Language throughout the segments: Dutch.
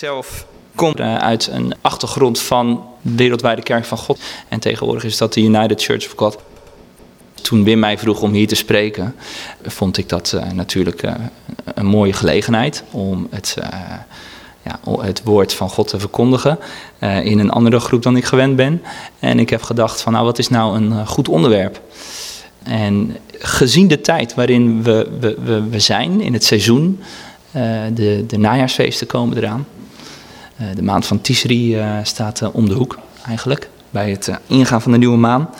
Ikzelf kom eh, uit een achtergrond van Wereldwijde Kerk van God. En tegenwoordig is dat de United Church of God. Toen Wim mij vroeg om hier te spreken, vond ik dat uh, natuurlijk uh, een mooie gelegenheid om het, ja, het woord van God te verkondigen in een andere groep dan ik gewend ben. En ik heb gedacht van nou wat is nou een goed onderwerp? En gezien de tijd waarin we, we, we, we zijn in het seizoen, de, de najaarsfeesten komen eraan. De maand van Tisri staat om de hoek eigenlijk, bij het ingaan van de nieuwe maan.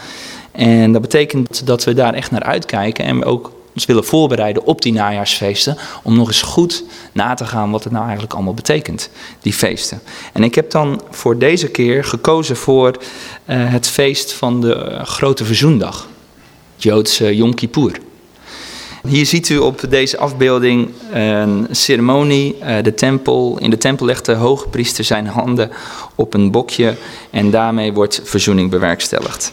En dat betekent dat we daar echt naar uitkijken en we ook ons willen voorbereiden op die najaarsfeesten. Om nog eens goed na te gaan wat het nou eigenlijk allemaal betekent, die feesten. En ik heb dan voor deze keer gekozen voor het feest van de Grote Verzoendag. Joodse Yom Kippur. Hier ziet u op deze afbeelding een ceremonie. Uh, de tempel, in de tempel legt de hoge priester zijn handen op een bokje en daarmee wordt verzoening bewerkstelligd.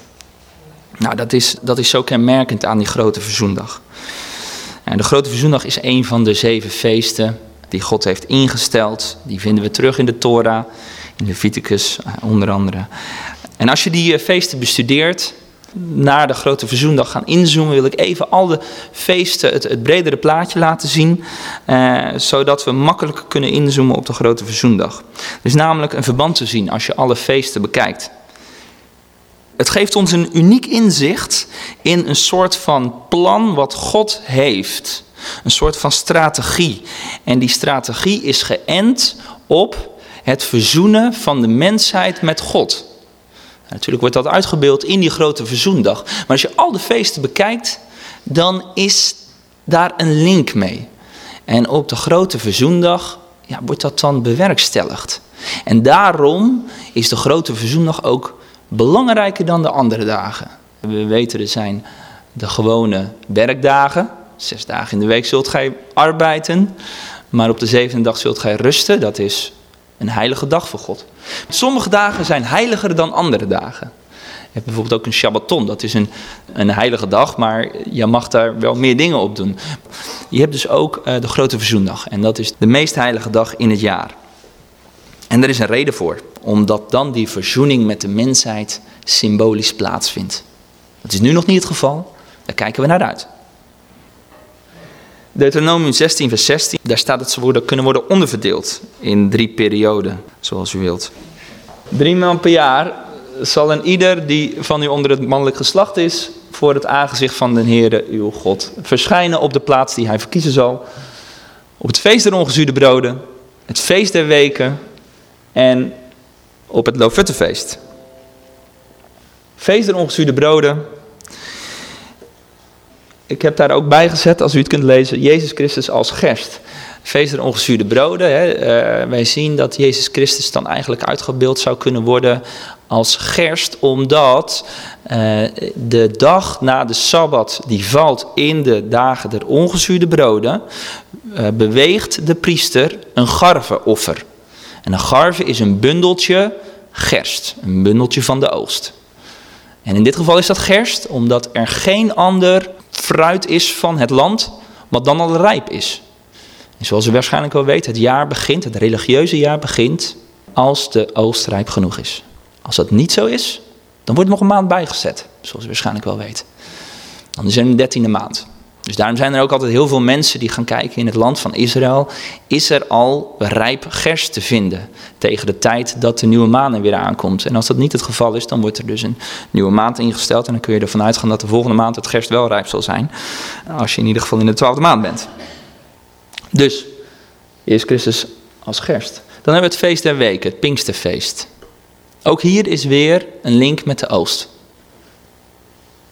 Nou, dat is, dat is zo kenmerkend aan die grote verzoendag. En de grote verzoendag is een van de zeven feesten die God heeft ingesteld. Die vinden we terug in de Torah, in Leviticus eh, onder andere. En als je die eh, feesten bestudeert, naar de grote verzoendag gaan inzoomen, wil ik even al de feesten, het, bredere plaatje laten zien, eh, zodat we makkelijker kunnen inzoomen op de grote verzoendag. Er is namelijk een verband te zien als je alle feesten bekijkt. Het geeft ons een uniek inzicht in een soort van plan wat God heeft. Een soort van strategie. En die strategie is geënt op het verzoenen van de mensheid met God. Natuurlijk wordt dat uitgebeeld in die grote verzoendag. Maar als je al de feesten bekijkt, dan is daar een link mee. En op de grote verzoendag ja, wordt dat dan bewerkstelligd. En daarom is de grote verzoendag ook belangrijker dan de andere dagen. We weten er zijn de gewone werkdagen. Zes dagen in de week zult gij arbeiden. Maar op de zevende dag zult gij rusten. Dat is een heilige dag voor God. Sommige dagen zijn heiliger dan andere dagen. Je hebt bijvoorbeeld ook een Shabbaton. Dat is een, een heilige dag, maar je mag daar wel meer dingen op doen. Je hebt dus ook uh, de grote verzoendag. En dat is de meest heilige dag in het jaar. En er is een reden voor, omdat dan die verzoening met de mensheid symbolisch plaatsvindt. Dat is nu nog niet het geval, daar kijken we naar uit. Deuteronomium 16, vers 16, daar staat dat ze worden, kunnen worden onderverdeeld in drie perioden, zoals u wilt. Drie maanden per jaar zal een ieder die van u onder het mannelijk geslacht is, voor het aangezicht van de Heere uw God verschijnen op de plaats die hij verkiezen zal. Op het feest der ongezuurde broden, het feest der weken en op het Lofuttefeest. Feest der ongezuurde broden. Ik heb daar ook bij gezet, als u het kunt lezen, Jezus Christus als gerst. Feest der ongezuurde broden. Hè. Uh, wij zien dat Jezus Christus dan eigenlijk uitgebeeld zou kunnen worden als gerst, omdat uh, de dag na de Sabbat die valt in de dagen der ongezuurde broden, uh, beweegt de priester een garveoffer. En een garve is een bundeltje gerst, een bundeltje van de oogst. En in dit geval is dat gerst omdat er geen ander fruit is van het land wat dan al rijp is. En zoals u waarschijnlijk wel weet, het jaar begint, het religieuze jaar begint als de oogst rijp genoeg is. Als dat niet zo is, dan wordt nog een maand bijgezet, zoals u waarschijnlijk wel weet. Dan is er een dertiende maand. Dus daarom zijn er ook altijd heel veel mensen die gaan kijken in het land van Israël. Is er al rijp gerst te vinden tegen de tijd dat de nieuwe maan er weer aankomt? En als dat niet het geval is, dan wordt er dus een nieuwe maand ingesteld. En dan kun je ervan uitgaan dat de volgende maand het gerst wel rijp zal zijn. Als je in ieder geval in de twaalfde maand bent. Dus, Jezus Christus als gerst. Dan hebben we het feest der weken, het Pinksterfeest. Ook hier is weer een link met de oost.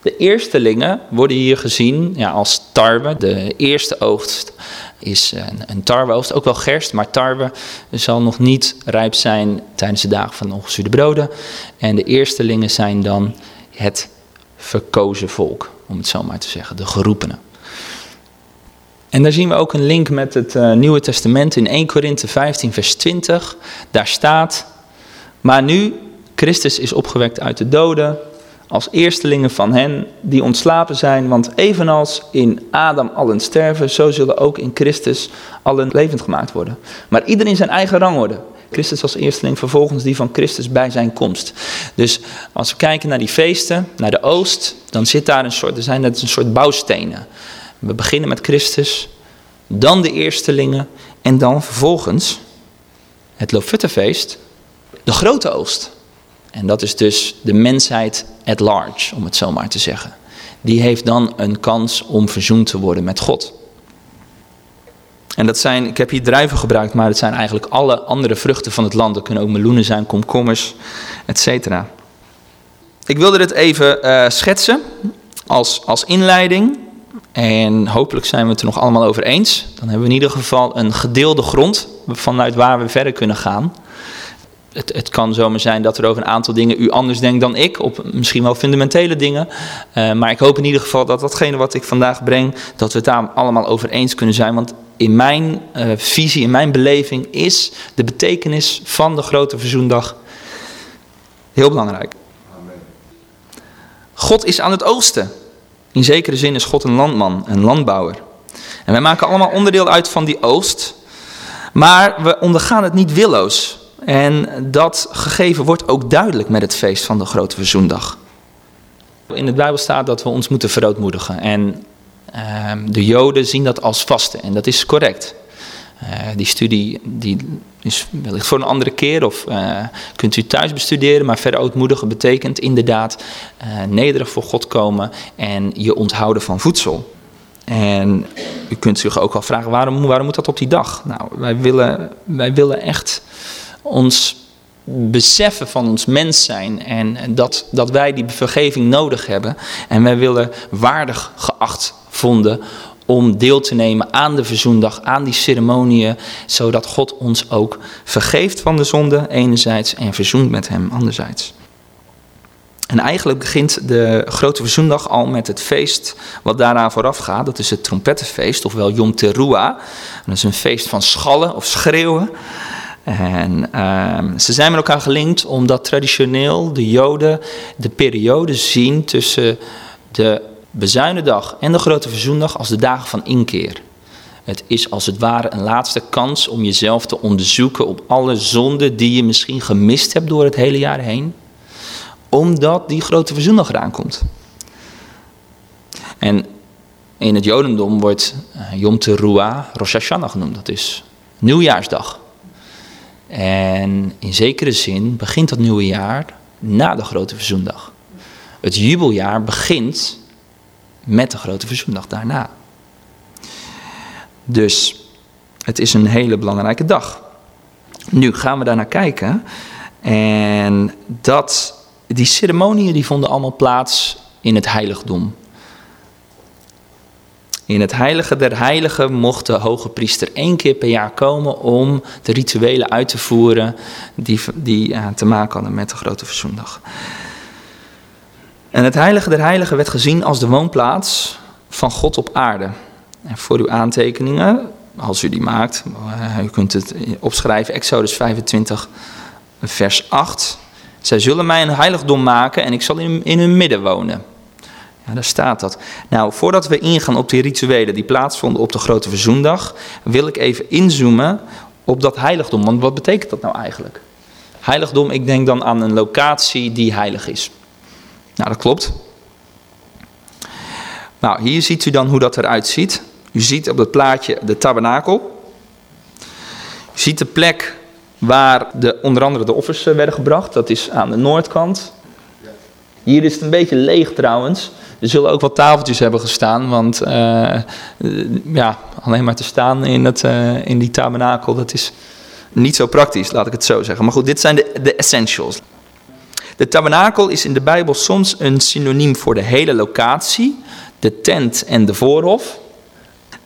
De eerstelingen worden hier gezien ja, als tarwe. De eerste oogst is een, een tarweoogst, ook wel gerst, maar tarwe zal nog niet rijp zijn tijdens de dagen van de ongezuurde broden. En de eerstelingen zijn dan het verkozen volk, om het zo maar te zeggen, de geroepenen. En daar zien we ook een link met het uh, Nieuwe Testament in 1 Korinthe 15, vers 20. Daar staat, maar nu Christus is opgewekt uit de doden, als eerstelingen van hen die ontslapen zijn, want evenals in Adam allen sterven, zo zullen ook in Christus allen levend gemaakt worden. Maar ieder in zijn eigen rangorde. Christus als eersteling, vervolgens die van Christus bij zijn komst. Dus als we kijken naar die feesten, naar de oost, dan zit daar een soort, er zijn net een soort bouwstenen. We beginnen met Christus, dan de eerstelingen en dan vervolgens het Lofuttefeest, de grote oost. En dat is dus de mensheid at large, om het zo maar te zeggen. Die heeft dan een kans om verzoend te worden met God. En dat zijn, ik heb hier druiven gebruikt, maar het zijn eigenlijk alle andere vruchten van het land. Dat kunnen ook meloenen zijn, komkommers, etc. Ik wilde dit even uh, schetsen als, als inleiding. En hopelijk zijn we het er nog allemaal over eens. Dan hebben we in ieder geval een gedeelde grond vanuit waar we verder kunnen gaan het, het kan zomaar zijn dat er over een aantal dingen u anders denkt dan ik, op misschien wel fundamentele dingen. Uh, maar ik hoop in ieder geval dat datgene wat ik vandaag breng, dat we het daar allemaal over eens kunnen zijn. Want in mijn uh, visie, in mijn beleving is de betekenis van de grote verzoendag heel belangrijk. God is aan het oosten. In zekere zin is God een landman, een landbouwer. En wij maken allemaal onderdeel uit van die oost. Maar we ondergaan het niet willoos. En dat gegeven wordt ook duidelijk met het feest van de Grote Verzoendag. In het Bijbel staat dat we ons moeten verootmoedigen. En uh, de Joden zien dat als vasten. En dat is correct. Uh, die studie die is wellicht voor een andere keer. Of uh, kunt u thuis bestuderen. Maar verootmoedigen betekent inderdaad uh, nederig voor God komen. En je onthouden van voedsel. En u kunt zich ook al vragen, waarom, waarom moet dat op die dag? Nou, wij willen, wij willen echt ons beseffen van ons mens zijn en dat, dat wij die vergeving nodig hebben. En wij willen waardig geacht vonden om deel te nemen aan de verzoendag, aan die ceremonieën, zodat God ons ook vergeeft van de zonde enerzijds en verzoent met hem anderzijds. En eigenlijk begint de grote verzoendag al met het feest wat daaraan vooraf gaat. Dat is het trompettenfeest, ofwel Yom Teruah. Dat is een feest van schallen of schreeuwen. En uh, ze zijn met elkaar gelinkt omdat traditioneel de Joden de periode zien tussen de bezuinendag en de grote verzoendag als de dagen van inkeer. Het is als het ware een laatste kans om jezelf te onderzoeken op alle zonden die je misschien gemist hebt door het hele jaar heen. Omdat die grote verzoendag eraan komt. En in het Jodendom wordt eh, Yom Teruah Rosh Hashanah genoemd. Dat is nieuwjaarsdag. En in zekere zin begint dat nieuwe jaar na de grote verzoendag. Het jubeljaar begint met de grote verzoendag daarna. Dus het is een hele belangrijke dag. Nu gaan we daar naar kijken. En dat, die ceremonieën die vonden allemaal plaats in het heiligdom. In het heilige der heiligen mocht de hoge priester één keer per jaar komen om de rituelen uit te voeren die, die ja, te maken hadden met de grote verzoendag. En het heilige der heiligen werd gezien als de woonplaats van God op aarde. En voor uw aantekeningen, als u die maakt, eh, u kunt het opschrijven, Exodus 25, vers 8. Zij zullen mij een heiligdom maken en ik zal in, in hun midden wonen. Daar staat dat. Nou, voordat we ingaan op die rituelen die plaatsvonden op de Grote Verzoendag, wil ik even inzoomen op dat heiligdom. Want wat betekent dat nou eigenlijk? Heiligdom, ik denk dan aan een locatie die heilig is. Nou, dat klopt. Nou, hier ziet u dan hoe dat eruit ziet. U ziet op het plaatje de tabernakel. U ziet de plek waar de, onder andere de offers eh, werden gebracht. Dat is aan de noordkant. Hier is het een beetje leeg trouwens. Er zullen ook wat tafeltjes hebben gestaan, want uh, ja, alleen maar te staan in, het, uh, in die tabernakel, dat is niet zo praktisch, laat ik het zo zeggen. Maar goed, dit zijn de, de essentials. De tabernakel is in de Bijbel soms een synoniem voor de hele locatie, de tent en de voorhof.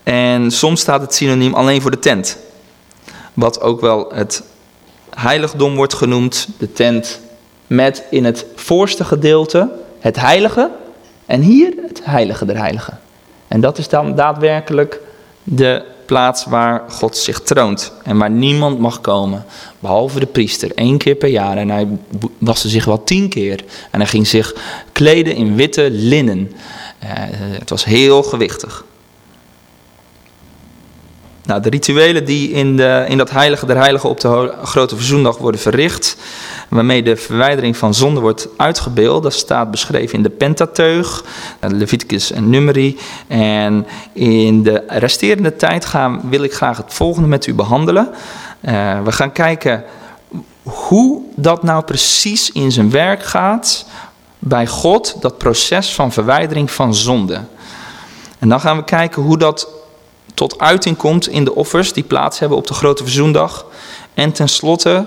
En soms staat het synoniem alleen voor de tent. Wat ook wel het heiligdom wordt genoemd, de tent met in het voorste gedeelte het heilige en hier het heilige der heiligen. En dat is dan daadwerkelijk de plaats waar God zich troont. En waar niemand mag komen, behalve de priester, één keer per jaar. En hij waste zich wel tien keer. En hij ging zich kleden in witte linnen. Uh, het was heel gewichtig. Nou, de rituelen die in, de, in dat heilige der heiligen op de grote verzoendag worden verricht, waarmee de verwijdering van zonde wordt uitgebeeld, dat staat beschreven in de Pentateuch, Leviticus en Numeri. En in de resterende tijd gaan, wil ik graag het volgende met u behandelen. Uh, we gaan kijken hoe dat nou precies in zijn werk gaat bij God, dat proces van verwijdering van zonde. En dan gaan we kijken hoe dat tot uiting komt in de offers die plaats hebben op de grote verzoendag. En tenslotte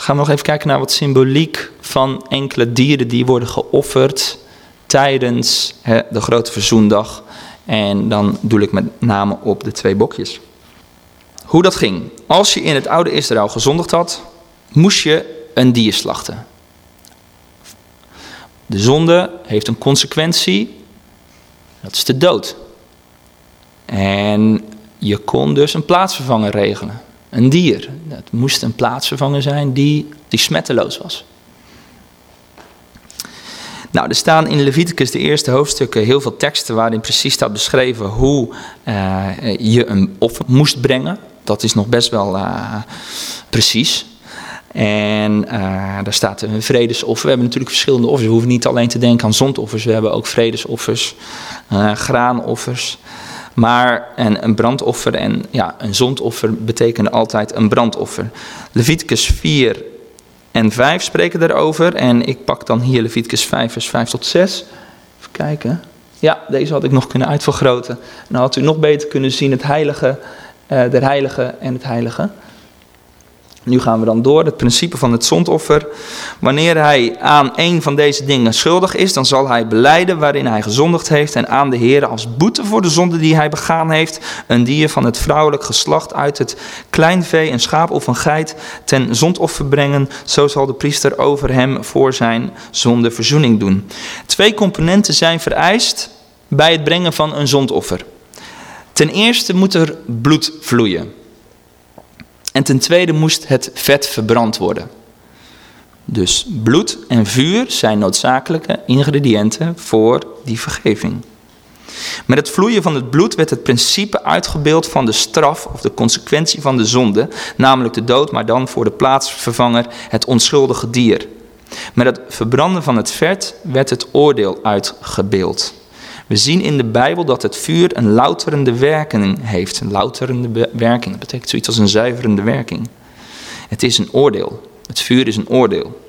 gaan we nog even kijken naar wat symboliek van enkele dieren die worden geofferd tijdens de grote verzoendag. En dan doe ik met name op de twee bokjes. Hoe dat ging. Als je in het oude Israël gezondigd had, moest je een dier slachten. De zonde heeft een consequentie, dat is de dood. En je kon dus een plaatsvervanger regelen. Een dier. Het moest een plaatsvervanger zijn die, die smetteloos was. Nou, er staan in Leviticus de eerste hoofdstukken heel veel teksten waarin precies staat beschreven hoe uh, je een offer moest brengen. Dat is nog best wel uh, precies. En uh, daar staat een vredesoffer. We hebben natuurlijk verschillende offers. We hoeven niet alleen te denken aan zondoffers. We hebben ook vredesoffers, graanoffers. Maar en een brandoffer en ja, een zondoffer betekende altijd een brandoffer. Leviticus 4 en 5 spreken daarover. En ik pak dan hier Leviticus 5 vers 5 tot 6. Even kijken. Ja, deze had ik nog kunnen uitvergroten. Dan had u nog beter kunnen zien het heilige, uh, der heilige en het heilige. Nu gaan we dan door, het principe van het zondoffer. Wanneer hij aan een van deze dingen schuldig is, dan zal hij beleiden waarin hij gezondigd heeft en aan de Heer als boete voor de zonde die hij begaan heeft, een dier van het vrouwelijk geslacht uit het kleinvee, een schaap of een geit, ten zondoffer brengen. Zo zal de priester over hem voor zijn zonde verzoening doen. Twee componenten zijn vereist bij het brengen van een zondoffer. Ten eerste moet er bloed vloeien. En ten tweede moest het vet verbrand worden. Dus bloed en vuur zijn noodzakelijke ingrediënten voor die vergeving. Met het vloeien van het bloed werd het principe uitgebeeld van de straf of de consequentie van de zonde, namelijk de dood, maar dan voor de plaatsvervanger het onschuldige dier. Met het verbranden van het vet werd het oordeel uitgebeeld. We zien in de Bijbel dat het vuur een louterende werking heeft. Een louterende werking, dat betekent zoiets als een zuiverende werking. Het is een oordeel. Het vuur is een oordeel.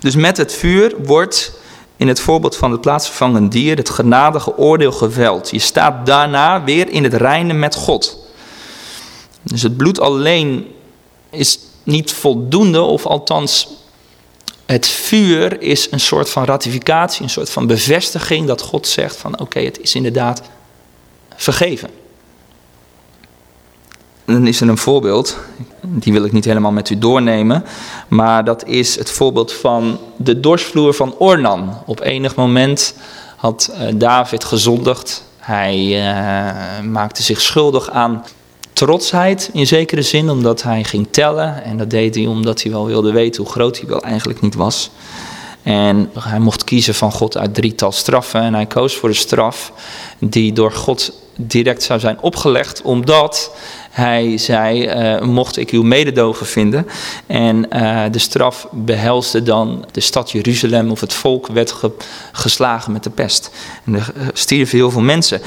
Dus met het vuur wordt in het voorbeeld van het plaatsvervangend dier het genadige oordeel geveld. Je staat daarna weer in het reine met God. Dus het bloed alleen is niet voldoende, of althans het vuur is een soort van ratificatie, een soort van bevestiging dat God zegt van oké, het is inderdaad vergeven. En dan is er een voorbeeld, die wil ik niet helemaal met u doornemen, maar dat is het voorbeeld van de dorsvloer van Ornan. Op enig moment had eh, David gezondigd, hij uh, maakte zich schuldig aan trotsheid in zekere zin, omdat hij ging tellen. En dat deed hij omdat hij wel wilde weten hoe groot hij wel eigenlijk niet was. En hij mocht kiezen van God uit drietal straffen. En hij koos voor de straf die door God direct zou zijn opgelegd, omdat hij zei, uh, mocht ik uw mededogen vinden. En uh, de straf behelsde dan de stad Jeruzalem of het volk werd ge geslagen met de pest. En er stierven heel veel mensen.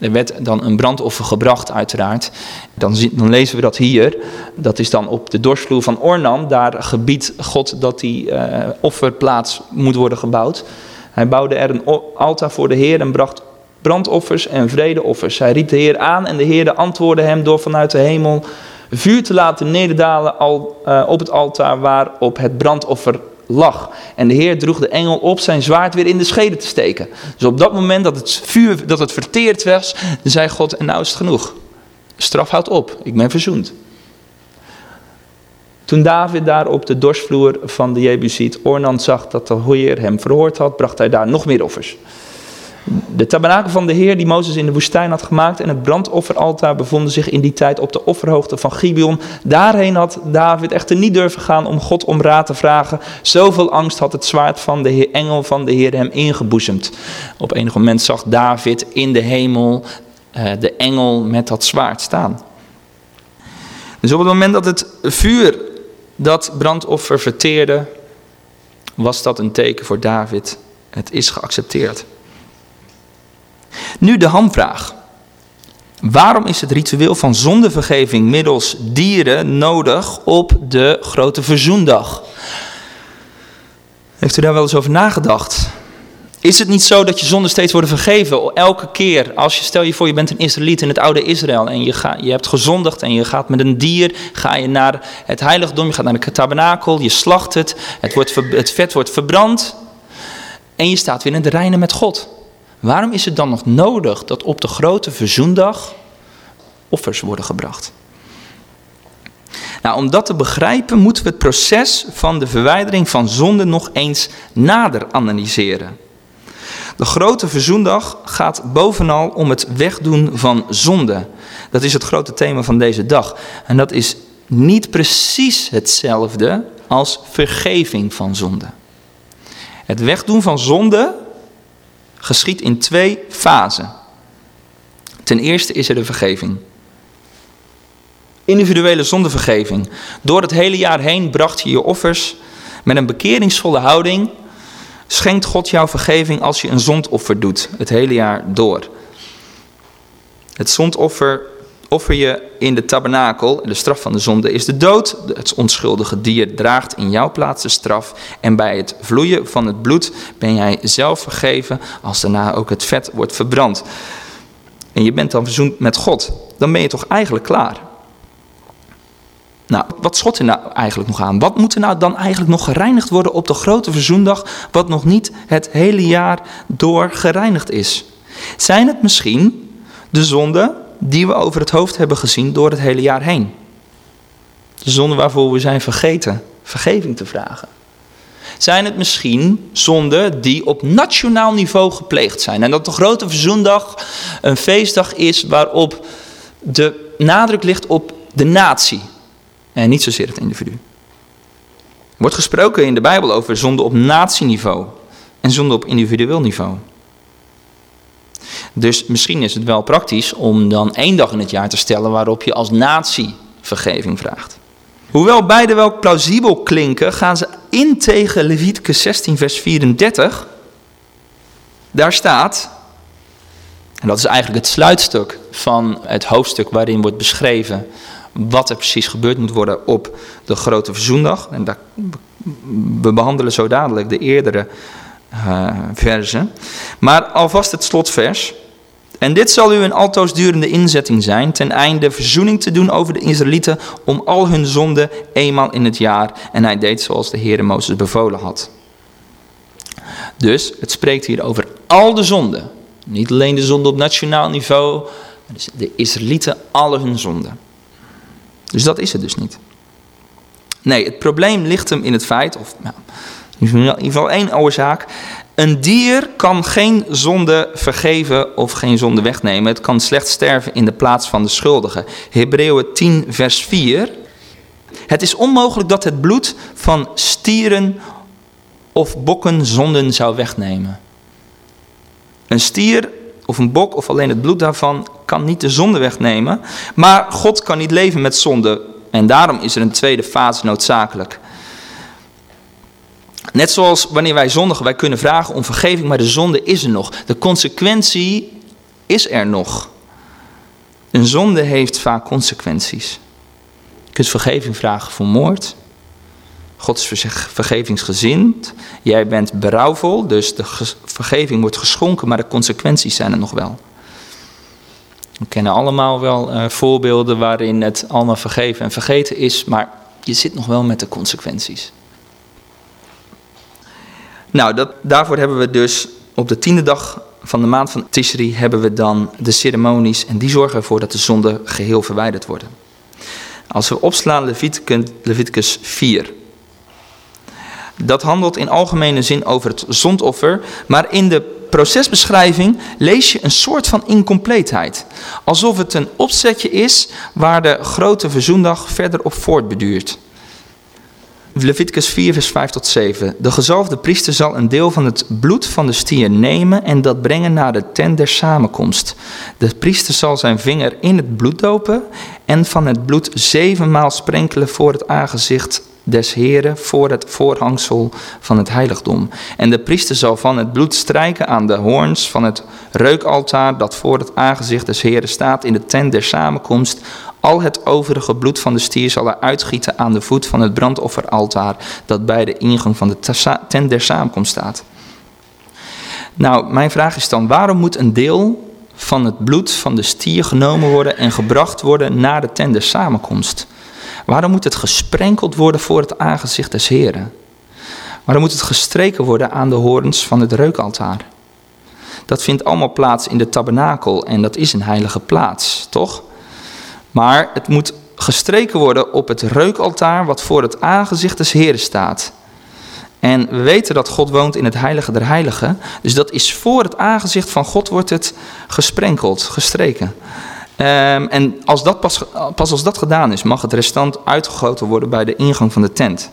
Er werd dan een brandoffer gebracht, uiteraard. Dan, dan, lezen we dat hier. Dat is dan op de dorsvloer van Ornan. Daar gebiedt God dat die uh, offerplaats moet worden gebouwd. Hij bouwde er een altaar voor de Heer en bracht brandoffers en vredeoffers. Hij riep de Heer aan en de Heer antwoordde hem door vanuit de hemel vuur te laten nederdalen al, uh, op het altaar waarop het brandoffer lag. En de Heer droeg de engel op zijn zwaard weer in de schede te steken. Dus op dat moment dat het vuur dat het verteerd was, zei God, en nou is het genoeg. Straf houdt op, ik ben verzoend. Toen David daar op de dorsvloer van de Jebusiet Ornan zag dat de Heer hem verhoord had, bracht hij daar nog meer offers. De tabernakel van de Heer die Mozes in de woestijn had gemaakt en het brandofferaltaar bevonden zich in die tijd op de offerhoogte van Gibeon. Daarheen had David echter niet durven gaan om God om raad te vragen. Zoveel angst had het zwaard van de heer, engel van de Heer hem ingeboezemd. Op enig moment zag David in de hemel eh, de engel met dat zwaard staan. Dus op het moment dat het vuur dat brandoffer verteerde, was dat een teken voor David. Het is geaccepteerd. Nu de hamvraag. Waarom is het ritueel van zondevergeving middels dieren nodig op de grote verzoendag? Heeft u daar wel eens over nagedacht? Is het niet zo dat je zonden steeds worden vergeven? Elke keer, als je stel je voor je bent een Israëliet in het oude Israël en je, ga, je hebt gezondigd en je gaat met een dier, ga je naar het heiligdom, je gaat naar de tabernakel, je slacht het, het, wordt, het vet wordt verbrand en je staat weer in de reinen met God. Waarom is het dan nog nodig dat op de grote verzoendag offers worden gebracht? Nou, om dat te begrijpen moeten we het proces van de verwijdering van zonde nog eens nader analyseren. De grote verzoendag gaat bovenal om het wegdoen van zonde. Dat is het grote thema van deze dag. En dat is niet precies hetzelfde als vergeving van zonde. Het wegdoen van zonde geschiet in twee fasen. Ten eerste is er de vergeving. Individuele zondevergeving. Door het hele jaar heen bracht je je offers met een bekeringsvolle houding. Schenkt God jouw vergeving als je een zondoffer doet, het hele jaar door. Het zondoffer offer je in de tabernakel, de straf van de zonde is de dood. Het onschuldige dier draagt in jouw plaats de straf. En bij het vloeien van het bloed ben jij zelf vergeven als daarna ook het vet wordt verbrand. En je bent dan verzoend met God. Dan ben je toch eigenlijk klaar. Nou, wat schot er nou eigenlijk nog aan? Wat moet er nou dan eigenlijk nog gereinigd worden op de grote verzoendag, wat nog niet het hele jaar door gereinigd is? Zijn het misschien de zonden die we over het hoofd hebben gezien door het hele jaar heen. De zonde waarvoor we zijn vergeten vergeving te vragen. Zijn het misschien zonden die op nationaal niveau gepleegd zijn? En dat de grote verzoendag een feestdag is waarop de nadruk ligt op de natie en niet zozeer het individu. Er wordt gesproken in de Bijbel over zonde op natieniveau en zonde op individueel niveau. Dus misschien is het wel praktisch om dan één dag in het jaar te stellen waarop je als natie vergeving vraagt. Hoewel beide wel plausibel klinken, gaan ze in tegen Leviticus 16, vers 34. Daar staat, en dat is eigenlijk het sluitstuk van het hoofdstuk waarin wordt beschreven wat er precies gebeurd moet worden op de grote verzoendag. En daar, we behandelen zo dadelijk de eerdere uh, versen. Maar alvast het slotvers. En dit zal u een altoosdurende inzetting zijn, ten einde verzoening te doen over de Israëlieten om al hun zonden eenmaal in het jaar. En hij deed zoals de Heere Mozes bevolen had. Dus het spreekt hier over al de zonden. Niet alleen de zonden op nationaal niveau, maar dus de Israëlieten, alle hun zonden. Dus dat is het dus niet. Nee, het probleem ligt hem in het feit, of nou, in ieder geval één oorzaak. Een dier kan geen zonde vergeven of geen zonde wegnemen. Het kan slechts sterven in de plaats van de schuldige. Hebreeën 10 vers 4. Het is onmogelijk dat het bloed van stieren of bokken zonden zou wegnemen. Een stier of een bok of alleen het bloed daarvan kan niet de zonde wegnemen. Maar God kan niet leven met zonde. En daarom is er een tweede fase noodzakelijk. Net zoals wanneer wij zondigen, wij kunnen vragen om vergeving, maar de zonde is er nog. De consequentie is er nog. Een zonde heeft vaak consequenties. Je kunt vergeving vragen voor moord. God is vergevingsgezind. Jij bent berouwvol, dus de vergeving wordt geschonken, maar de consequenties zijn er nog wel. We kennen allemaal wel uh, voorbeelden waarin het allemaal vergeven en vergeten is, maar je zit nog wel met de consequenties. Nou, dat, daarvoor hebben we dus op de tiende dag van de maand van Tishri hebben we dan de ceremonies en die zorgen ervoor dat de zonden geheel verwijderd worden. Als we opslaan Leviticus, Leviticus 4. Dat handelt in algemene zin over het zondoffer, maar in de procesbeschrijving lees je een soort van incompleetheid. Alsof het een opzetje is waar de grote verzoendag verder op voortbeduurt. Leviticus 4, vers 5 tot 7. De gezalfde priester zal een deel van het bloed van de stier nemen en dat brengen naar de tent der samenkomst. De priester zal zijn vinger in het bloed dopen en van het bloed zevenmaal sprenkelen voor het aangezicht des Heren voor het voorhangsel van het heiligdom. En de priester zal van het bloed strijken aan de hoorns van het reukaltaar dat voor het aangezicht des Heren staat in de tent der samenkomst. Al het overige bloed van de stier zal er uitgieten aan de voet van het brandofferaltaar dat bij de ingang van de tent der samenkomst staat. Nou, mijn vraag is dan, waarom moet een deel van het bloed van de stier genomen worden en gebracht worden naar de tent der samenkomst? Waarom moet het gesprenkeld worden voor het aangezicht des Heren? Waarom moet het gestreken worden aan de horens van het reukaltaar? Dat vindt allemaal plaats in de tabernakel en dat is een heilige plaats, toch? Maar het moet gestreken worden op het reukaltaar wat voor het aangezicht des Heren staat. En we weten dat God woont in het heilige der heiligen. Dus dat is voor het aangezicht van God wordt het gesprenkeld, gestreken. Ehm, en als dat pas, pas als dat gedaan is, mag het restant uitgegoten worden bij de ingang van de tent.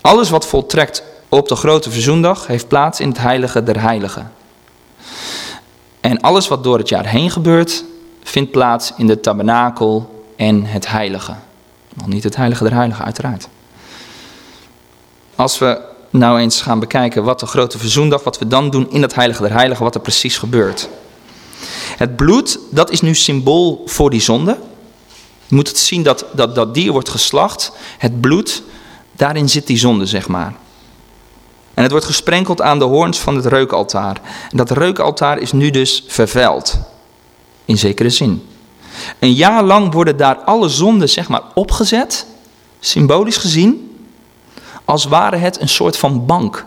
Alles wat voltrekt op de grote verzoendag heeft plaats in het heilige der heiligen. En alles wat door het jaar heen gebeurt, vindt plaats in de tabernakel en het heilige. Nog niet het heilige der heiligen, uiteraard. Als we nou eens gaan bekijken wat de grote verzoendag, wat we dan doen in het heilige der heiligen, wat er precies gebeurt. Het bloed, dat is nu symbool voor die zonde. Je moet het zien dat, dat dat dier wordt geslacht. Het bloed, daarin zit die zonde, zeg maar. En het wordt gesprenkeld aan de hoorns van het reukaltaar. En dat reukaltaar is nu dus vervuild. In zekere zin. Een jaar lang worden daar alle zonden, zeg maar, opgezet. Symbolisch gezien. Als ware het een soort van bank.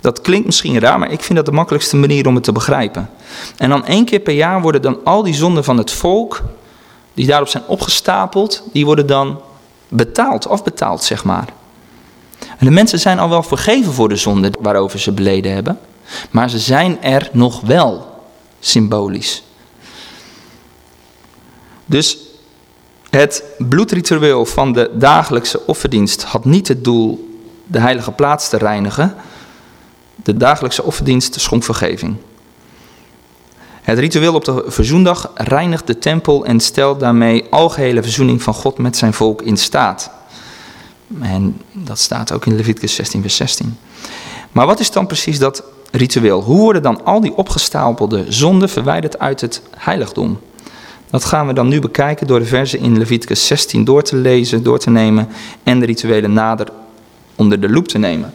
Dat klinkt misschien raar, maar ik vind dat de makkelijkste manier om het te begrijpen. En dan één keer per jaar worden dan al die zonden van het volk, die daarop zijn opgestapeld, die worden dan betaald, afbetaald zeg maar. En de mensen zijn al wel vergeven voor de zonden waarover ze beleden hebben, maar ze zijn er nog wel, symbolisch. Dus het bloedritueel van de dagelijkse offerdienst had niet het doel de heilige plaats te reinigen, de dagelijkse offerdienst schonk vergeving. Het ritueel op de verzoendag reinigt de tempel en stelt daarmee algehele verzoening van God met zijn volk in staat. En dat staat ook in Leviticus 16, vers 16. Maar wat is dan precies dat ritueel? Hoe worden dan al die opgestapelde zonden verwijderd uit het heiligdom? Dat gaan we dan nu bekijken door de versen in Leviticus 16 door te lezen, door te nemen en de rituelen nader onder de loep te nemen.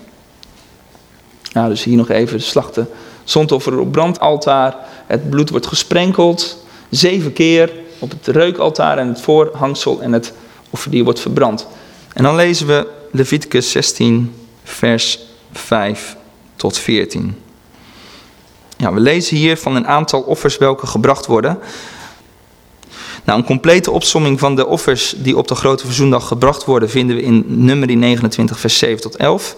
Nou, dus hier nog even de slachten. Zondoffer op brandaltaar. Het bloed wordt gesprenkeld. Zeven keer op het reukaltaar en het voorhangsel. En het offerdier wordt verbrand. En dan lezen we Leviticus 16, vers 5 tot 14. Ja, we lezen hier van een aantal offers welke gebracht worden. Nou, een complete opsomming van de offers die op de grote verzoendag gebracht worden vinden we in nummer 29, vers 7 tot 11.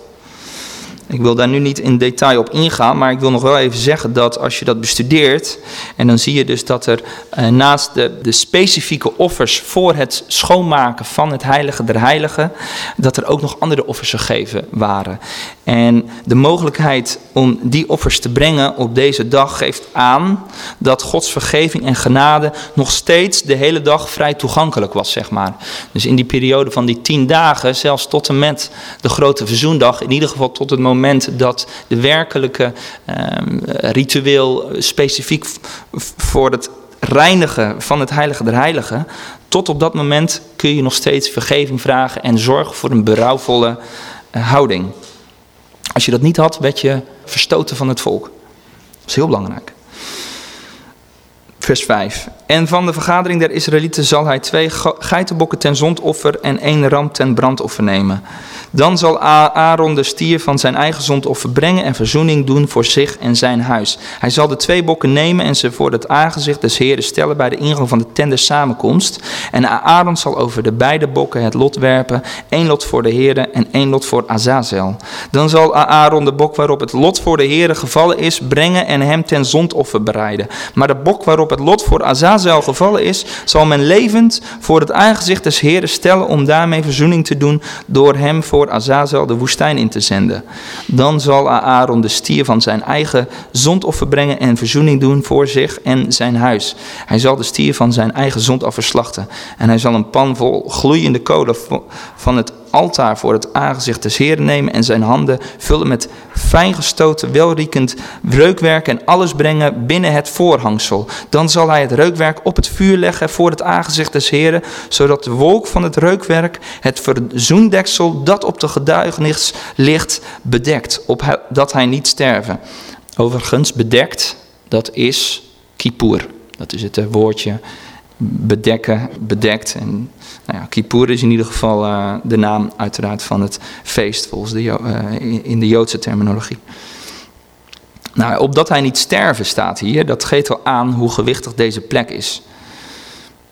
Ik wil daar nu niet in detail op ingaan, maar ik wil nog wel even zeggen dat als je dat bestudeert, en dan zie je dus dat er eh, naast de, de specifieke offers voor het schoonmaken van het heilige der heiligen, dat er ook nog andere offers gegeven waren. En de mogelijkheid om die offers te brengen op deze dag geeft aan dat Gods vergeving en genade nog steeds de hele dag vrij toegankelijk was, zeg maar. Dus in die periode van die tien dagen, zelfs tot en met de grote verzoendag, in ieder geval tot het moment dat de werkelijke um, ritueel specifiek voor het reinigen van het heilige der heiligen, tot op dat moment kun je nog steeds vergeving vragen en zorgen voor een berouwvolle uh, houding. Als je dat niet had, werd je verstoten van het volk. Dat is heel belangrijk. Vers 5. En van de vergadering der Israëlieten zal hij twee geitenbokken ten zondoffer en één ram ten brandoffer nemen. Dan zal Aaron de stier van zijn eigen zondoffer brengen en verzoening doen voor zich en zijn huis. Hij zal de twee bokken nemen en ze voor het aangezicht des Heeren stellen bij de ingang van de tende samenkomst. En Aaron zal over de beide bokken het lot werpen, één lot voor de Heeren en één lot voor Azazel. Dan zal Aaron de bok waarop het lot voor de Heeren gevallen is brengen en hem ten zondoffer bereiden. Maar de bok waarop het het lot voor Azazel gevallen is, zal men levend voor het aangezicht des Heren stellen om daarmee verzoening te doen door hem voor Azazel de woestijn in te zenden. Dan zal Aaron de stier van zijn eigen zondoffer brengen en verzoening doen voor zich en zijn huis. Hij zal de stier van zijn eigen zondoffer slachten en hij zal een pan vol gloeiende kolen van het altaar voor het aangezicht des Heeren nemen en zijn handen vullen met fijngestoten, welriekend reukwerk en alles brengen binnen het voorhangsel. Dan zal hij het reukwerk op het vuur leggen voor het aangezicht des Heeren, zodat de wolk van het reukwerk het verzoendeksel dat op de getuigenis ligt bedekt, opdat hij niet sterven. Overigens, bedekt, dat is kippur. Dat is het woordje bedekken, bedekt. En nou Kippur is in ieder geval uh, de naam uiteraard van het feest volgens de, uh, in de Joodse terminologie. Nou, opdat hij niet sterven staat hier, dat geeft al aan hoe gewichtig deze plek is.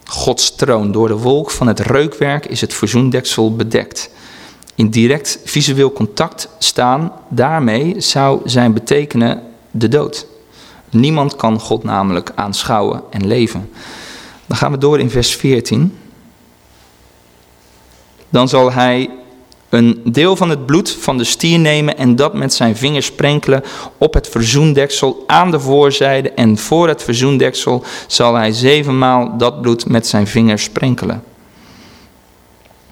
Gods troon, door de wolk van het reukwerk is het verzoendeksel bedekt. In direct visueel contact staan, daarmee zou zijn betekenen de dood. Niemand kan God namelijk aanschouwen en leven. Dan gaan we door in vers 14. Dan zal hij een deel van het bloed van de stier nemen en dat met zijn vingers sprenkelen op het verzoendeksel aan de voorzijde. En voor het verzoendeksel zal hij zevenmaal dat bloed met zijn vingers sprenkelen.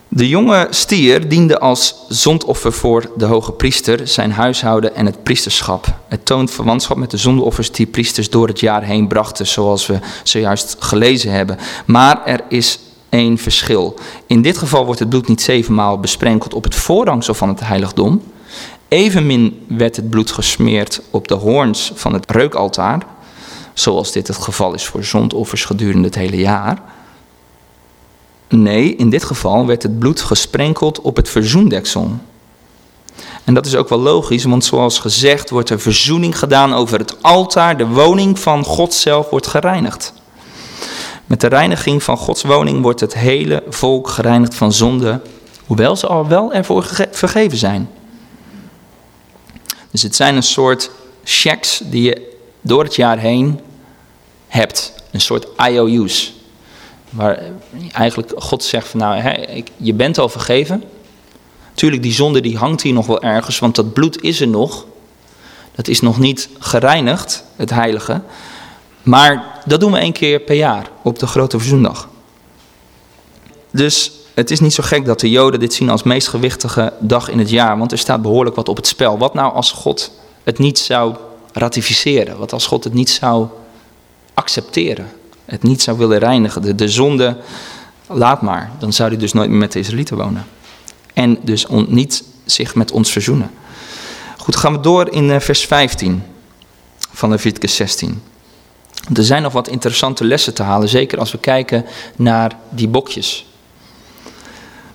De jonge stier diende als zondoffer voor de hoge priester, zijn huishouden en het priesterschap. Het toont verwantschap met de zondeoffers die priesters door het jaar heen brachten, zoals we zojuist gelezen hebben. Maar er is één verschil. In dit geval wordt het bloed niet zevenmaal besprenkeld op het voorhangsel van het heiligdom. Evenmin werd het bloed gesmeerd op de hoorns van het reukaltaar, zoals dit het geval is voor zondoffers gedurende het hele jaar. Nee, in dit geval werd het bloed gesprenkeld op het verzoendeksel. En dat is ook wel logisch, want zoals gezegd wordt er verzoening gedaan over het altaar. De woning van God zelf wordt gereinigd. Met de reiniging van Gods woning wordt het hele volk gereinigd van zonde, hoewel ze al wel ervoor vergeven zijn. Dus het zijn een soort checks die je door het jaar heen hebt. Een soort IOU's. Waar eigenlijk God zegt van nou, je bent al vergeven. Tuurlijk, die zonde die hangt hier nog wel ergens, want dat bloed is er nog. Dat is nog niet gereinigd, het heilige. Maar dat doen we één keer per jaar op de grote verzoendag. Dus het is niet zo gek dat de Joden dit zien als meest gewichtige dag in het jaar, want er staat behoorlijk wat op het spel. Wat nou als God het niet zou ratificeren? Wat als God het niet zou accepteren? Het niet zou willen reinigen? De, de zonde, laat maar. Dan zou hij dus nooit meer met de Israëlieten wonen. En dus niet zich met ons verzoenen. Goed, gaan we door in eh, vers 15 van Leviticus 16. Er zijn nog wat interessante lessen te halen, zeker als we kijken naar die bokjes.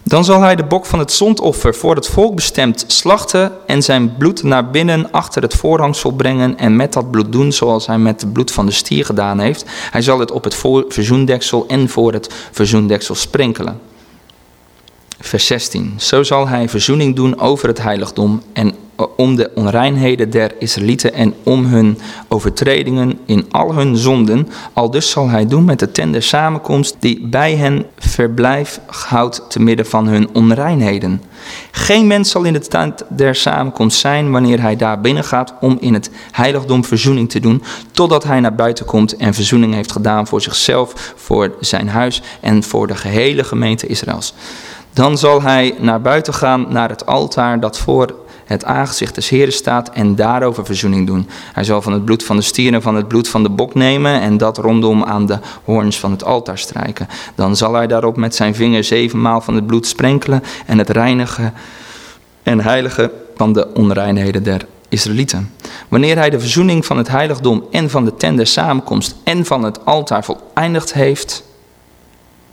Dan zal hij de bok van het zondoffer voor het volk bestemd slachten en zijn bloed naar binnen achter het voorhangsel brengen en met dat bloed doen zoals hij met het bloed van de stier gedaan heeft. Hij zal het op het verzoendeksel en voor het verzoendeksel sprinkelen. Vers 16. Zo zal hij verzoening doen over het heiligdom en om de onreinheden der Israëlieten en om hun overtredingen in al hun zonden. Al dus zal hij doen met de tender samenkomst die bij hen verblijf houdt te midden van hun onreinheden. Geen mens zal in de tent der samenkomst zijn wanneer hij daar binnen gaat om in het heiligdom verzoening te doen, totdat hij naar buiten komt en verzoening heeft gedaan voor zichzelf, voor zijn huis en voor de gehele gemeente Israëls. Dan zal hij naar buiten gaan naar het altaar dat voor het aangezicht des Heeren staat en daarover verzoening doen. Hij zal van het bloed van de stier en van het bloed van de bok nemen en dat rondom aan de hoorns van het altaar strijken. Dan zal hij daarop met zijn vinger zevenmaal van het bloed sprenkelen en het reinigen en heiligen van de onreinheden der Israëlieten. Wanneer hij de verzoening van het heiligdom en van de tender samenkomst en van het altaar voleindigd heeft,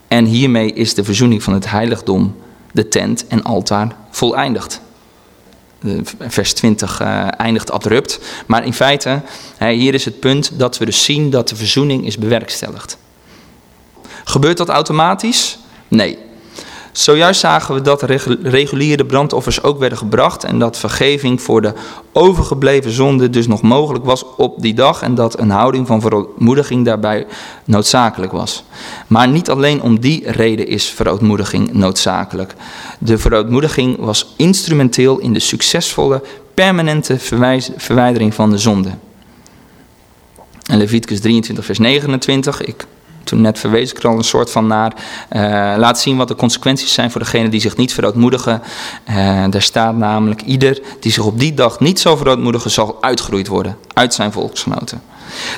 en hiermee is de verzoening van het heiligdom, de tent en altaar voleindigd. Vers 20 uh, eh, eindigt abrupt. Maar in feite, hier is het punt dat we dus zien dat de verzoening is bewerkstelligd. Gebeurt dat automatisch? Nee. Zojuist zagen we dat reguliere brandoffers ook werden gebracht en dat vergeving voor de overgebleven zonde dus nog mogelijk was op die dag en dat een houding van verootmoediging daarbij noodzakelijk was. Maar niet alleen om die reden is verootmoediging noodzakelijk. De verootmoediging was instrumenteel in de succesvolle permanente verwijdering van de zonde. En Leviticus 23 vers 29, ik toen net verwees ik er al een soort van naar. Uh, laat zien wat de consequenties zijn voor degene die zich niet verootmoedigen. Uh, daar staat namelijk: ieder die zich op die dag niet zal verootmoedigen, zal uitgeroeid worden uit zijn volksgenoten.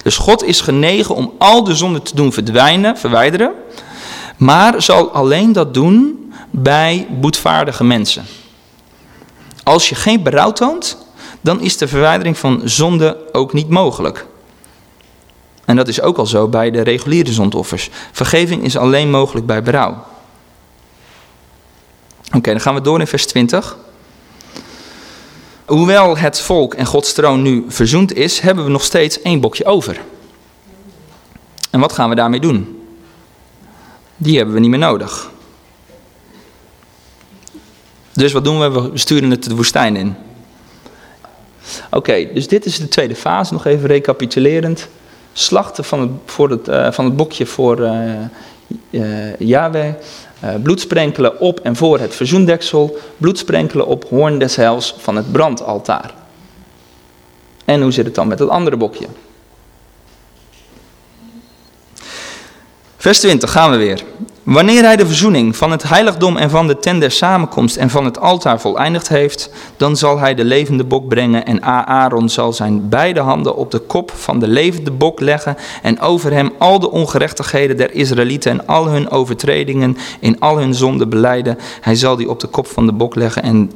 Dus God is genegen om al de zonden te doen verdwijnen, verwijderen. Maar zal alleen dat doen bij boetvaardige mensen. Als je geen berouw toont, dan is de verwijdering van zonde ook niet mogelijk. En dat is ook al zo bij de reguliere zondoffers. Vergeving is alleen mogelijk bij berouw. Oké, dan gaan we door in vers 20. Hoewel het volk en Gods troon nu verzoend is, hebben we nog steeds één bokje over. En wat gaan we daarmee doen? Die hebben we niet meer nodig. Dus wat doen we? We sturen het de woestijn in. Oké, dus dit is de tweede fase, nog even recapitulerend slachten van het, voor het, uh, van het bokje voor uh, Yahweh, bloed sprenkelen op en voor het verzoendeksel, bloed sprenkelen op hoorn des heils van het brandaltaar. En hoe zit het dan met het andere bokje? Vers 20 gaan we weer. Wanneer hij de verzoening van het heiligdom en van de tent der samenkomst en van het altaar voleindigd heeft, dan zal hij de levende bok brengen en Aaron zal zijn beide handen op de kop van de levende bok leggen en over hem al de ongerechtigheden der Israëlieten en al hun overtredingen in al hun zonden beleiden. Hij zal die op de kop van de bok leggen en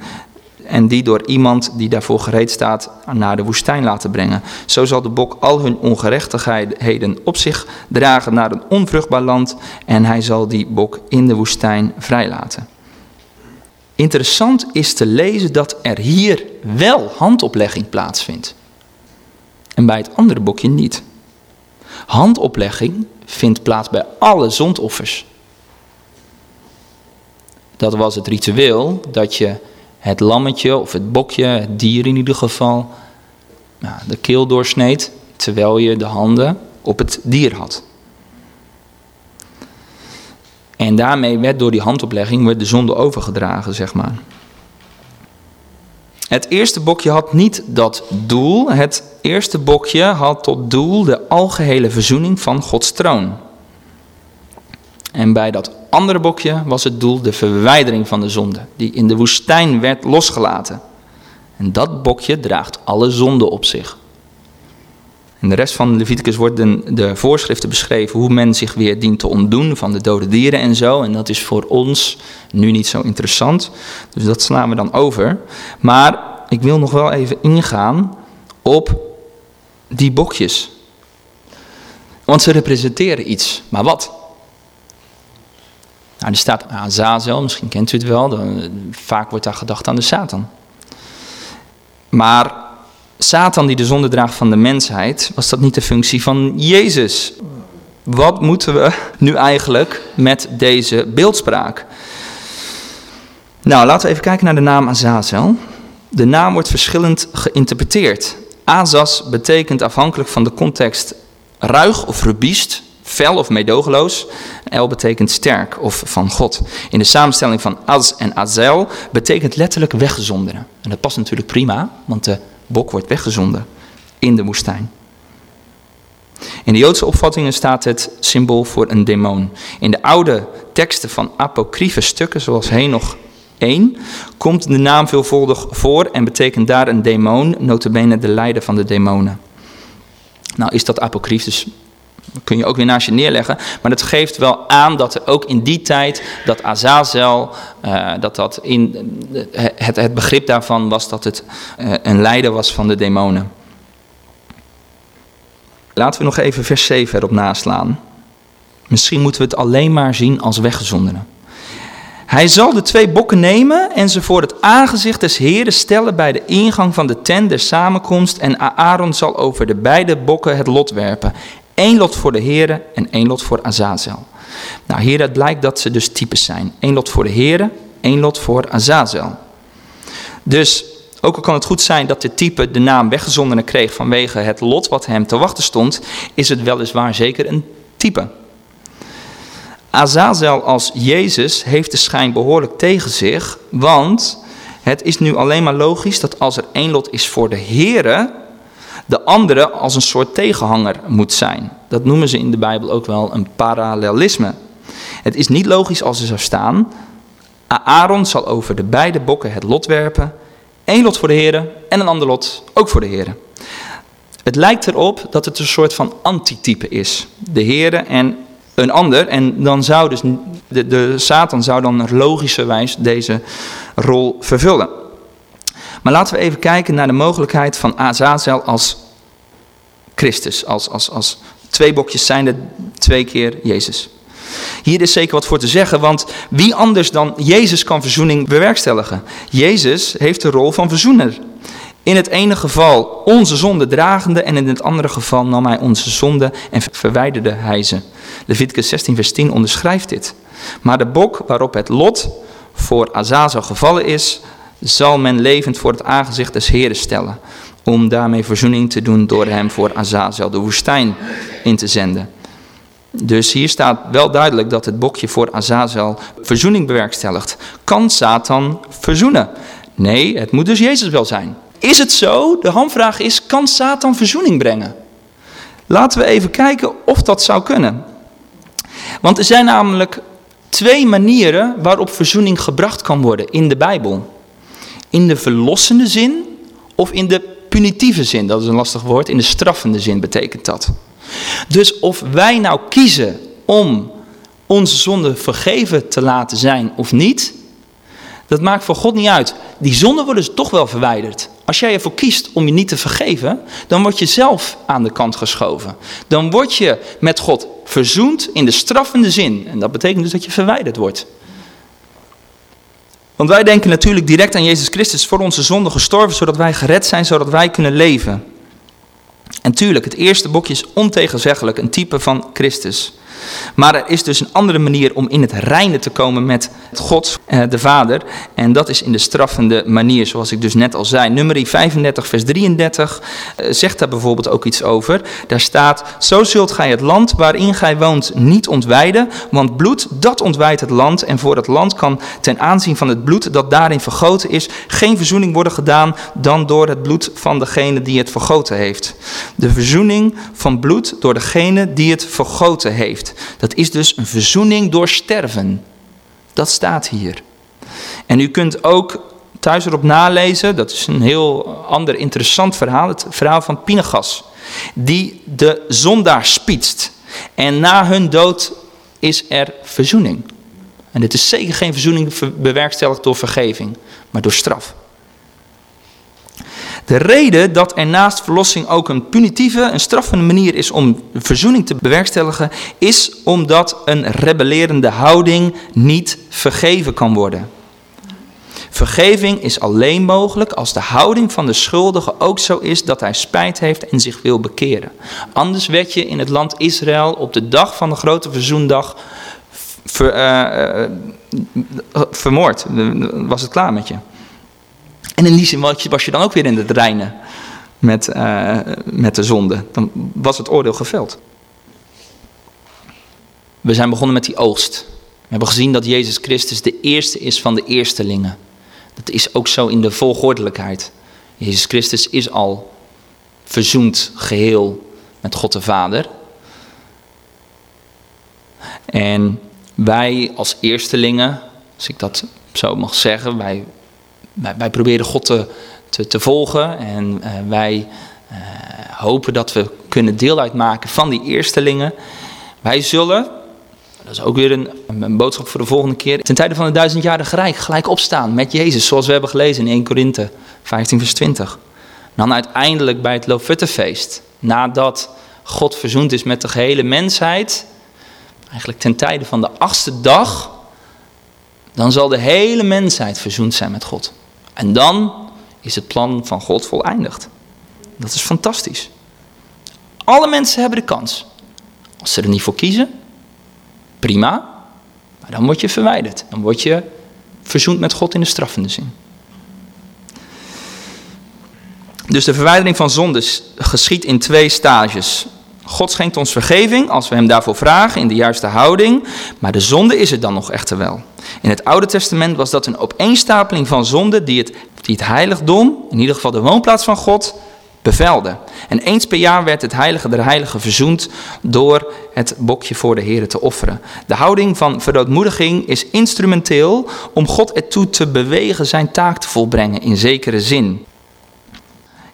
en die door iemand die daarvoor gereed staat naar de woestijn laten brengen. Zo zal de bok al hun ongerechtigheden op zich dragen naar een onvruchtbaar land en hij zal die bok in de woestijn vrijlaten. Interessant is te lezen dat er hier wel handoplegging plaatsvindt en bij het andere bokje niet. Handoplegging vindt plaats bij alle zondoffers. Dat was het ritueel dat je het lammetje of het bokje, het dier in ieder geval, nou, de keel doorsneed terwijl je de handen op het dier had. En daarmee werd door die handoplegging werd de zonde overgedragen, zeg maar. Het eerste bokje had niet dat doel. Het eerste bokje had tot doel de algehele verzoening van Gods troon. En bij dat andere bokje was het doel de verwijdering van de zonde, die in de woestijn werd losgelaten. En dat bokje draagt alle zonde op zich. In de rest van Leviticus worden de voorschriften beschreven hoe men zich weer dient te ontdoen van de dode dieren en zo. En dat is voor ons nu niet zo interessant. Dus dat slaan we dan over. Maar ik wil nog wel even ingaan op die bokjes. Want ze representeren iets. Maar wat? Nou, er staat Azazel, misschien kent u het wel. vaak wordt daar gedacht aan de Satan. Maar Satan die de zonde draagt van de mensheid, was dat niet de functie van Jezus? Wat moeten we nu eigenlijk met deze beeldspraak? Nou, laten we even kijken naar de naam Azazel. De naam wordt verschillend geïnterpreteerd. Azaz betekent afhankelijk van de context ruig of robuust, fel of meedogenloos. El betekent sterk of van God. In de samenstelling van Az en Azel betekent letterlijk weggezondenen. En dat past natuurlijk prima, want de bok wordt weggezonden in de woestijn. In de Joodse opvattingen staat het symbool voor een demon. In de oude teksten van apocryfe stukken, zoals Henoch 1, komt de naam veelvuldig voor en betekent daar een demon, notabene de leider van de demonen. Nou is dat apocryf, dus kun je ook weer naast je neerleggen. Maar dat geeft wel aan dat er ook in die tijd dat Azazel, uh, dat dat in het, het begrip daarvan was dat het uh, een leider was van de demonen. Laten we nog even vers 7 erop naslaan. Misschien moeten we het alleen maar zien als weggezondenen. Hij zal de twee bokken nemen en ze voor het aangezicht des Heren stellen bij de ingang van de tent der samenkomst. En Aaron zal over de beide bokken het lot werpen. Eén lot voor de Heere en één lot voor Azazel. Nou, hieruit blijkt dat ze dus types zijn. Eén lot voor de heren, één lot voor Azazel. Dus ook al kan het goed zijn dat dit type de naam weggezondene kreeg vanwege het lot wat hem te wachten stond, is het weliswaar zeker een type. Azazel als Jezus heeft de schijn behoorlijk tegen zich, want het is nu alleen maar logisch dat als er één lot is voor de Here, de andere als een soort tegenhanger moet zijn. Dat noemen ze in de Bijbel ook wel een parallelisme. Het is niet logisch als er zou staan, Aaron zal over de beide bokken het lot werpen, één lot voor de Here en een ander lot ook voor de Here. Het lijkt erop dat het een soort van antitype is. De Here en een ander. En dan zou dus de, de Satan zou dan logischerwijs deze rol vervullen. Maar laten we even kijken naar de mogelijkheid van Azazel als Christus. Als, als, als twee bokjes zijn er twee keer Jezus. Hier is zeker wat voor te zeggen, want wie anders dan Jezus kan verzoening bewerkstelligen? Jezus heeft de rol van verzoener. In het ene geval onze zonde dragende en in het andere geval nam hij onze zonde en verwijderde hij ze. Leviticus 16 vers 10 onderschrijft dit. Maar de bok waarop het lot voor Azazel gevallen is, zal men levend voor het aangezicht des Heren stellen, om daarmee verzoening te doen door hem voor Azazel de woestijn in te zenden. Dus hier staat wel duidelijk dat het bokje voor Azazel verzoening bewerkstelligt. Kan Satan verzoenen? Nee, het moet dus Jezus wel zijn. Is het zo? De hamvraag is, kan Satan verzoening brengen? Laten we even kijken of dat zou kunnen. Want er zijn namelijk twee manieren waarop verzoening gebracht kan worden in de Bijbel. In de verlossende zin of in de punitieve zin. Dat is een lastig woord. In de straffende zin betekent dat. Dus of wij nou kiezen om onze zonde vergeven te laten zijn of niet, dat maakt voor God niet uit. Die zonden worden dus toch wel verwijderd. Als jij ervoor kiest om je niet te vergeven, dan word je zelf aan de kant geschoven. Dan word je met God verzoend in de straffende zin. En dat betekent dus dat je verwijderd wordt. Want wij denken natuurlijk direct aan Jezus Christus voor onze zonde gestorven, zodat wij gered zijn, zodat wij kunnen leven. En tuurlijk, het eerste boekje is ontegenzeggelijk een type van Christus. Maar er is dus een andere manier om in het reine te komen met God, eh, de Vader. En dat is in de straffende manier, zoals ik dus net al zei. Nummer 35, vers 33 eh, zegt daar bijvoorbeeld ook iets over. Daar staat, zo zult gij het land waarin gij woont niet ontwijden, want bloed dat ontwijdt het land. En voor het land kan ten aanzien van het bloed dat daarin vergoten is, geen verzoening worden gedaan dan door het bloed van degene die het vergoten heeft. De verzoening van bloed door degene die het vergoten heeft. Dat is dus een verzoening door sterven. Dat staat hier. En u kunt ook thuis erop nalezen, dat is een heel ander interessant verhaal, het verhaal van Pinegas. Die de zondaar spietst. En na hun dood is er verzoening. En dit is zeker geen verzoening bewerkstelligd door vergeving, maar door straf. De reden dat er naast verlossing ook een punitieve, een straffende manier is om verzoening te bewerkstelligen, is omdat een rebellerende houding niet vergeven kan worden. Vergeving is alleen mogelijk als de houding van de schuldige ook zo is dat hij spijt heeft en zich wil bekeren. Anders werd je in het land Israël op de dag van de grote verzoendag ver, uh, vermoord. Was het klaar met je. En in die zin was je dan ook weer in het reinen met, uh, met de zonde. Dan was het oordeel geveld. We zijn begonnen met die oogst. We hebben gezien dat Jezus Christus de eerste is van de eerstelingen. Dat is ook zo in de volgordelijkheid. Jezus Christus is al verzoend geheel met God de Vader. En wij als eerstelingen, als ik dat zo mag zeggen, wij wij, wij proberen God te, te, volgen en uh, wij uh, hopen dat we kunnen deel uitmaken van die eerstelingen. Wij zullen, dat is ook weer een, een boodschap voor de volgende keer, ten tijde van het duizendjarige rijk gelijk opstaan met Jezus, zoals we hebben gelezen in 1 Korinthe 15 vers 20. dan uiteindelijk bij het Loofhuttenfeest, nadat God verzoend is met de gehele mensheid, eigenlijk ten tijde van de achtste dag, dan zal de hele mensheid verzoend zijn met God. En dan is het plan van God voleindigd. Dat is fantastisch. Alle mensen hebben de kans. Als ze er niet voor kiezen, prima. Maar dan word je verwijderd. Dan word je verzoend met God in de straffende zin. Dus de verwijdering van zondes geschiet in twee stages. God schenkt ons vergeving als we hem daarvoor vragen in de juiste houding, maar de zonde is er dan nog echter wel. In het Oude Testament was dat een opeenstapeling van zonden die het, die het heiligdom, in ieder geval de woonplaats van God, bevelde. En eens per jaar werd het heilige der heiligen verzoend door het bokje voor de Heer te offeren. De houding van verootmoediging is instrumenteel om God ertoe te bewegen zijn taak te volbrengen in zekere zin.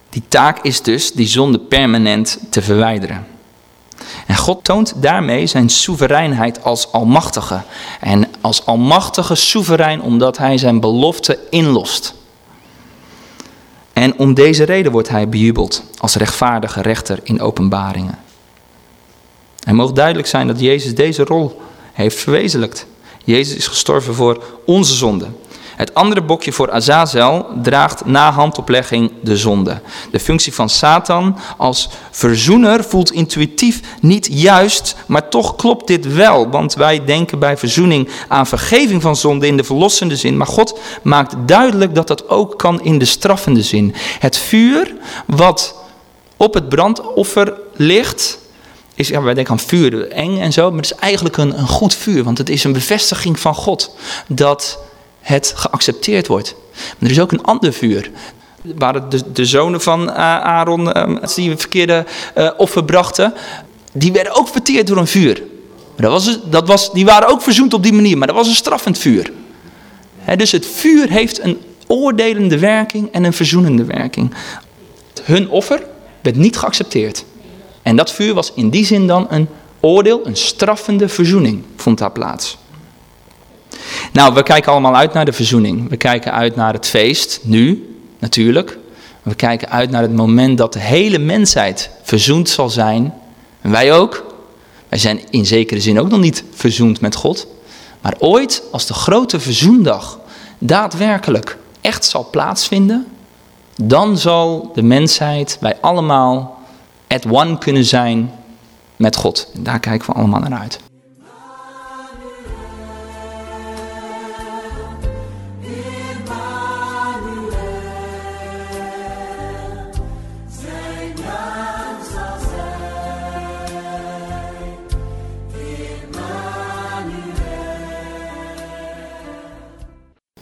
Die taak is dus die zonde permanent te verwijderen. En God toont daarmee zijn soevereinheid als almachtige. En als almachtige soeverein omdat hij zijn belofte inlost. En om deze reden wordt hij bejubeld als rechtvaardige rechter in openbaringen. Het mag duidelijk zijn dat Jezus deze rol heeft verwezenlijkt. Jezus is gestorven voor onze zonde. Het andere bokje voor Azazel draagt na handoplegging de zonde. De functie van Satan als verzoener voelt intuïtief niet juist, maar toch klopt dit wel. Want wij denken bij verzoening aan vergeving van zonde in de verlossende zin. Maar God maakt duidelijk dat dat ook kan in de straffende zin. Het vuur wat op het brandoffer ligt, is, ja, wij denken aan vuur, eng en zo, maar het is eigenlijk een, een goed vuur, want het is een bevestiging van God dat het geaccepteerd wordt. Maar er is ook een ander vuur. Waren de, de zonen van uh, Aaron, uh, die verkeerde uh, offer brachten, die werden ook verteerd door een vuur. Maar dat was, dat was, die waren ook verzoend op die manier, maar dat was een straffend vuur. Dus het vuur heeft een oordelende werking en een verzoenende werking. Hun offer werd niet geaccepteerd. En dat vuur was in die zin dan een oordeel, een straffende verzoening, vond daar plaats. Nou, we kijken allemaal uit naar de verzoening. We kijken uit naar het feest, nu natuurlijk. We kijken uit naar het moment dat de hele mensheid verzoend zal zijn. En wij ook. Wij zijn in zekere zin ook nog niet verzoend met God. Maar ooit, als de grote verzoendag daadwerkelijk echt zal plaatsvinden, dan zal de mensheid, wij allemaal, at one kunnen zijn met God. En daar kijken we allemaal naar uit.